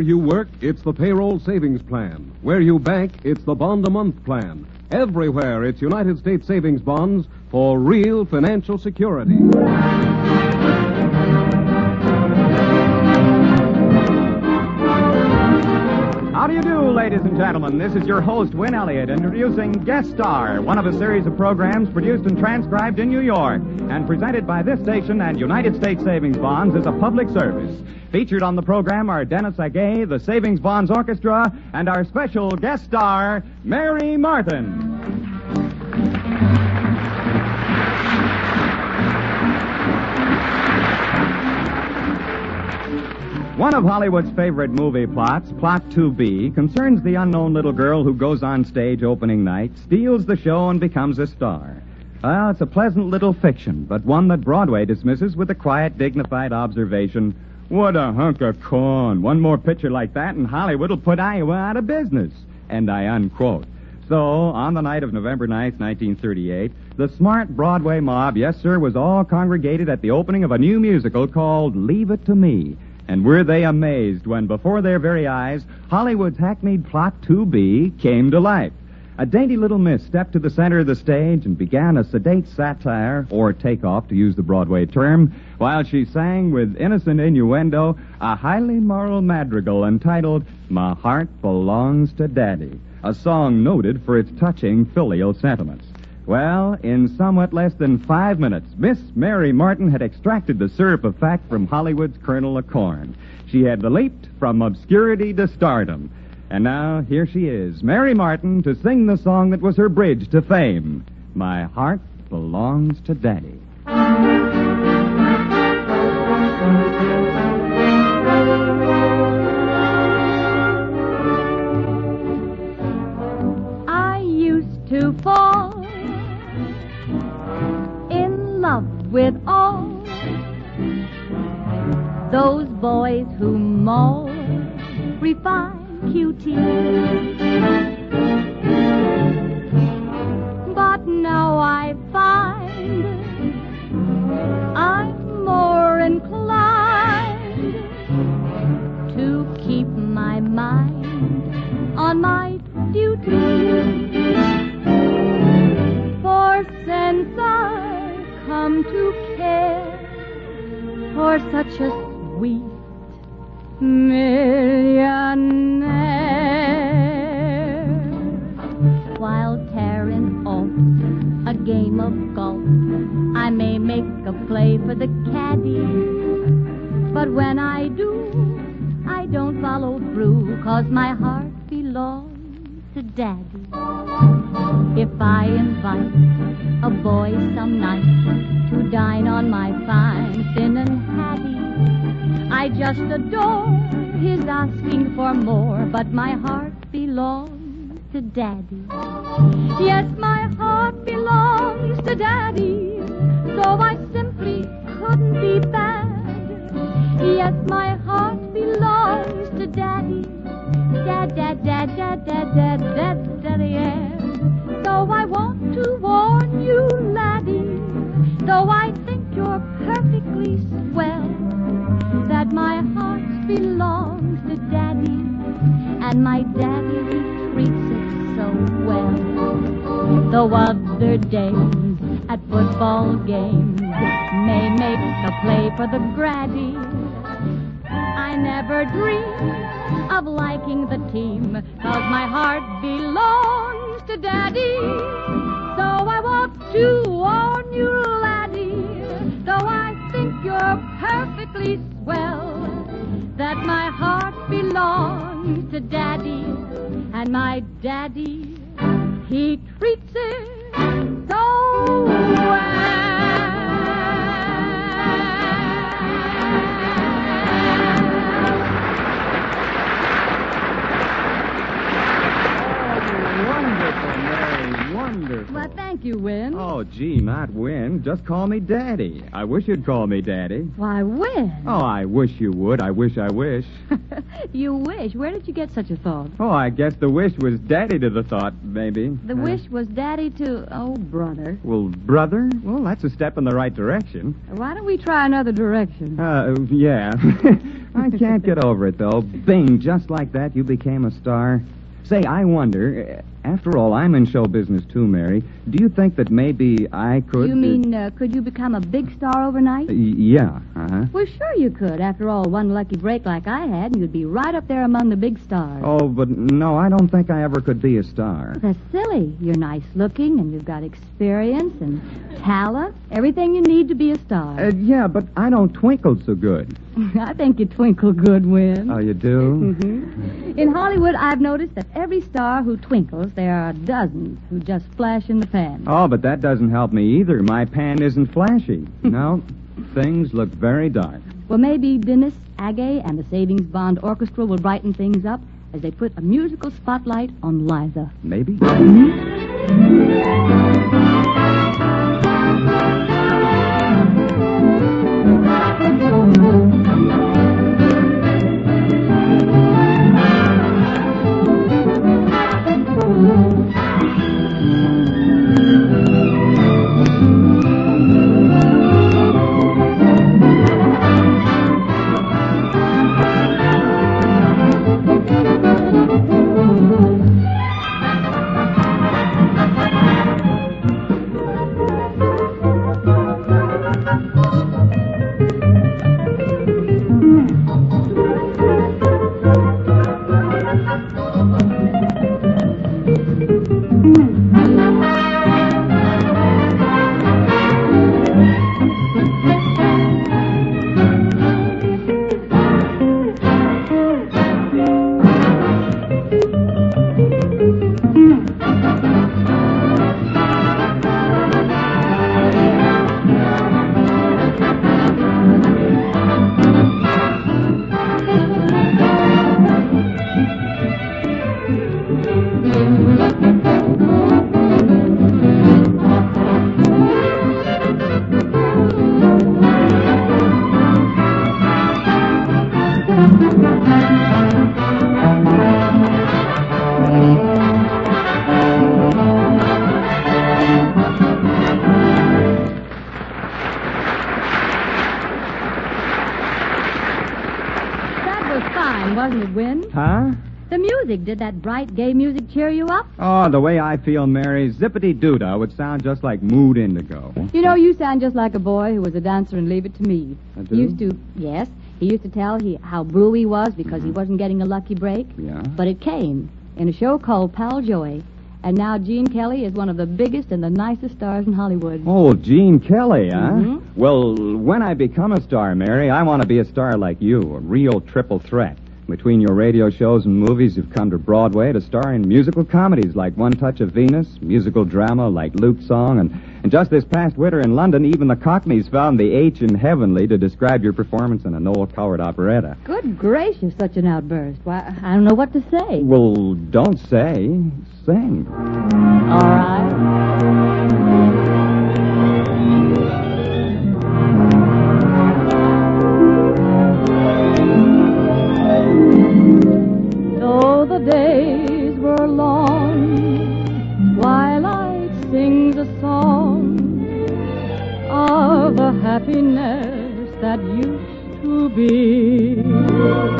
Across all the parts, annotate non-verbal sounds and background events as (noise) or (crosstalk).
Where you work, it's the payroll savings plan. Where you bank, it's the bond a month plan. Everywhere, it's United States savings bonds for real financial security. How do you do, ladies and gentlemen? This is your host, Win Elliott, introducing Guest Star, one of a series of programs produced and transcribed in New York and presented by this station and United States Savings Bonds as a public service. Featured on the program are Denes Agay, the Savings Bonds Orchestra, and our special guest star, Mary Martin. One of Hollywood's favorite movie plots, Plot 2B, concerns the unknown little girl who goes on stage opening night, steals the show, and becomes a star. Well, it's a pleasant little fiction, but one that Broadway dismisses with a quiet, dignified observation. What a hunk of corn. One more picture like that, and Hollywood will put Iowa out of business. And I unquote. So, on the night of November 9th, 1938, the smart Broadway mob, yes, sir, was all congregated at the opening of a new musical called Leave It to Me. And were they amazed when, before their very eyes, Hollywood's hackneyed plot 2B came to life? A dainty little miss stepped to the center of the stage and began a sedate satire, or takeoff, to use the Broadway term, while she sang with innocent innuendo a highly moral madrigal entitled My Heart Belongs to Daddy, a song noted for its touching filial sentiments. Well, in somewhat less than five minutes, Miss Mary Martin had extracted the syrup of fact from Hollywood's Colonel Corn. She had leaped from obscurity to stardom. And now, here she is, Mary Martin, to sing the song that was her bridge to fame. My heart belongs to Daddy. I used to fall in love with all those boys who maul, refine, cutie. But now I find I'm more inclined to keep my mind on my duty. For since I come to care for such a sweet cause my heart belongs to daddy. If I invite a boy some night to dine on my fine finnan haddie, I just adore his asking for more, but my heart belongs to daddy. Yes, my heart belongs to daddy, so I simply couldn't be bad. Yes, my heart Dad, dad, dad, dad, daddy, yeah. So I want to warn you, laddie, though I think you're perfectly swell, that my heart belongs to daddy, and my daddy treats it so well. Though other dames at football games may make a play for the graddy, I never dream of liking the team, cause my heart belongs to daddy. So I want to warn you, laddie, though I think you're perfectly swell, that my heart belongs to daddy, and my daddy, he treats it so well. Gee, not Win. Just call me Daddy. I wish you'd call me Daddy. Why, Win? Oh, I wish you would. I wish, I wish. (laughs) you wish. Where did you get such a thought? Oh, I guess the wish was Daddy to the thought, maybe. The Huh? wish was daddy to, oh, brother. Well, brother? Well, that's a step in the right direction. Why don't we try another direction? Uh, yeah. (laughs) I can't get over it, though. Bing, just like that, you became a star. Say, I wonder, after all, I'm in show business too, Mary. Do you think that maybe I could. You mean, uh, could you become a big star overnight? Uh, yeah, uh huh. Well, sure you could. After all, one lucky break like I had, and you'd be right up there among the big stars. Oh, but no, I don't think I ever could be a star. That's silly. You're nice looking, and you've got experience and talent. Everything you need to be a star. Uh, yeah, but I don't twinkle so good. (laughs) I think you twinkle good, Win. Oh, you do? Mhm. In Hollywood, I've noticed that every star who twinkles, there are dozens who just flash in the pan. Oh, but that doesn't help me either. My pan isn't flashy. (laughs) No, things look very dark. Well, maybe Denes Agay and the Savings Bond Orchestra will brighten things up as they put a musical spotlight on Liza. Maybe. Mm-hmm. That music, did that bright, gay music cheer you up? Oh, the way I feel, Mary, zippity doodah would sound just like mood indigo. You know, you sound just like a boy who was a dancer and leave it to me. I He do? used to, yes. He used to tell he, how blue he was because he wasn't getting a lucky break. Yeah? But it came in a show called Pal Joey. And now Gene Kelly is one of the biggest and the nicest stars in Hollywood. Oh, Gene Kelly, huh? Mhm. Well, when I become a star, Mary, I want to be a star like you, a real triple threat. Between your radio shows and movies, you've come to Broadway to star in musical comedies like One Touch of Venus, musical drama like Lute Song, and, and just this past winter in London, even the Cockneys found the H in heavenly to describe your performance in a Noel Coward operetta. Good gracious, such an outburst. Why, I don't know what to say. Well, don't say, sing. All right. That used to be.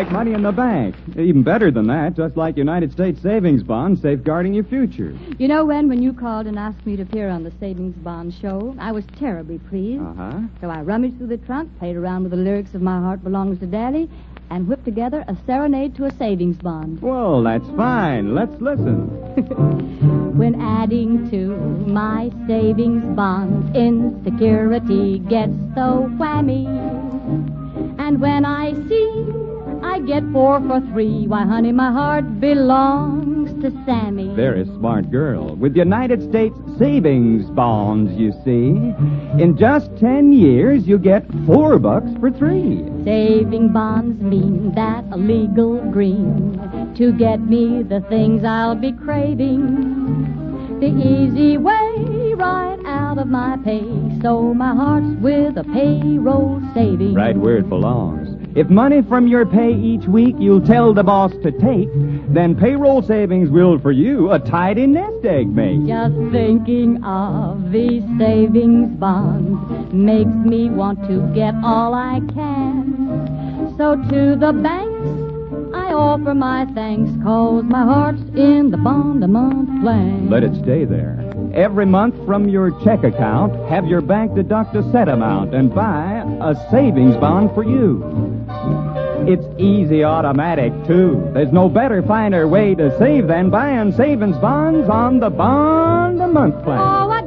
Like money in the bank. Even better than that, just like United States savings bonds safeguarding your future. You know, when when you called and asked me to appear on the Savings Bond show, I was terribly pleased. Uh huh. So I rummaged through the trunk, played around with the lyrics of My Heart Belongs to Daddy, and whipped together a serenade to a savings bond. Well, that's fine. Let's listen. (laughs) When adding to my savings bonds, insecurity gets so whammy. And when I see I get four for three, why, honey, my heart belongs to Sammy. Very smart girl. With United States savings bonds, you see. In just ten years, you get four bucks for three. Saving bonds mean that a legal green to get me the things I'll be craving. The easy way right out of my pay, so my heart's with a payroll saving. Right where it belongs. If money from your pay each week you'll tell the boss to take, then payroll savings will for you a tidy nest egg make. Just thinking of these savings bonds makes me want to get all I can. So to the banks, I offer my thanks, cause my heart's in the bond a month plan. Let it stay there. Every month from your check account, have your bank deduct a set amount and buy a savings bond for you. It's easy automatic, too. There's no better, finer way to save than buying savings bonds on the bond a month plan. Oh,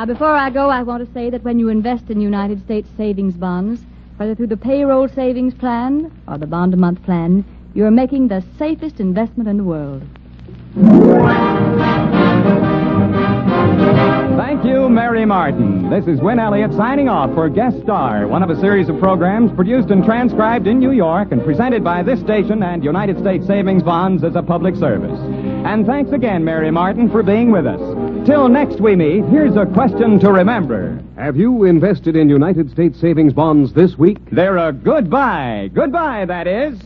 Now, before I go, I want to say that when you invest in United States savings bonds, whether through the payroll savings plan or the bond a month plan, you're making the safest investment in the world. Thank you, Mary Martin. This is Win Elliott signing off for Guest Star, one of a series of programs produced and transcribed in New York and presented by this station and United States Savings Bonds as a public service. And thanks again, Mary Martin, for being with us. Till next we meet, here's a question to remember. Have you invested in United States savings bonds this week? They're a goodbye. Goodbye, that is.